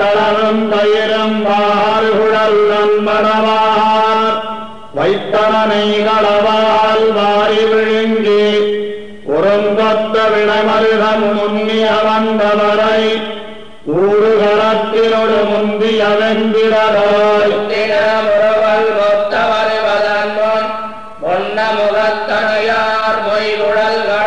வைத்தளரும் தயிரும் வாருகுழல் நண்பரவார் வைத்தளனை களவால் வாரி விழுங்கி உறங்கொத்த விடமருகம் முன்னிய வந்தவரை ஊருகரத்தினோடு முந்திய வெந்திடராய் முகத்தனையார் மொய் குழல்கள்